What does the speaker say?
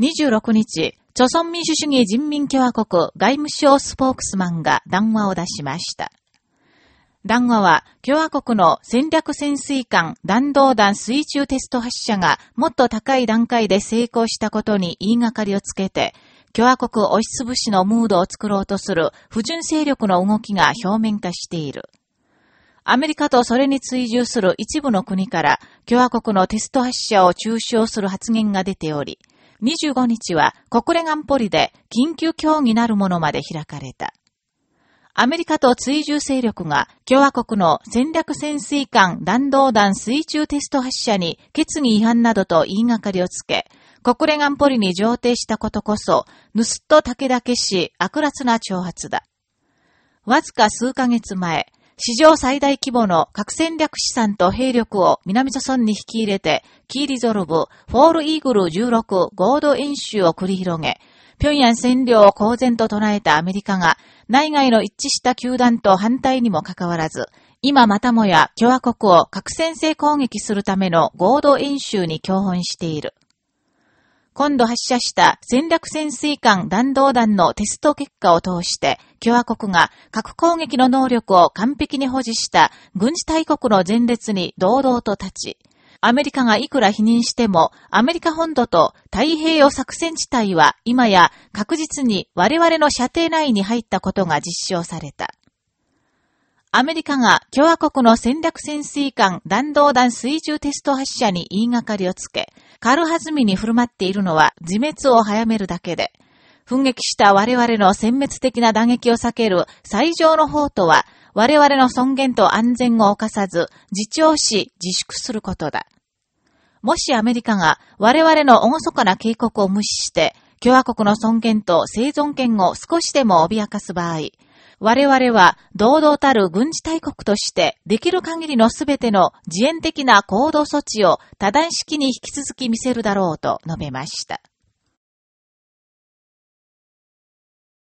26日、朝鮮民主主義人民共和国外務省スポークスマンが談話を出しました。談話は、共和国の戦略潜水艦弾道弾水中テスト発射がもっと高い段階で成功したことに言いがかりをつけて、共和国押しつぶしのムードを作ろうとする不純勢力の動きが表面化している。アメリカとそれに追従する一部の国から共和国のテスト発射を中傷する発言が出ており、25日は国連安保理で緊急協議なるものまで開かれた。アメリカと追従勢力が共和国の戦略潜水艦弾道弾水中テスト発射に決議違反などと言いがかりをつけ、国連安保理に上呈したことこそ、盗っ人猛々しい悪辣な挑発だ。わずか数ヶ月前、史上最大規模の核戦略資産と兵力を南朝鮮に引き入れて、キーリゾルブ、フォールイーグル16合同演習を繰り広げ、平壌占領を公然と唱えたアメリカが、内外の一致した球団と反対にもかかわらず、今またもや共和国を核戦制攻撃するための合同演習に共本している。今度発射した戦略潜水艦弾道弾のテスト結果を通して、共和国が核攻撃の能力を完璧に保持した軍事大国の前列に堂々と立ち、アメリカがいくら否認しても、アメリカ本土と太平洋作戦地帯は今や確実に我々の射程内に入ったことが実証された。アメリカが共和国の戦略潜水艦弾道弾水中テスト発射に言いがかりをつけ、軽はずみに振る舞っているのは自滅を早めるだけで、奮撃した我々の殲滅的な打撃を避ける最上の方とは、我々の尊厳と安全を犯さず、自重し、自粛することだ。もしアメリカが我々の厳かな警告を無視して、共和国の尊厳と生存権を少しでも脅かす場合、我々は堂々たる軍事大国としてできる限りのすべての自演的な行動措置を多段式に引き続き見せるだろうと述べました。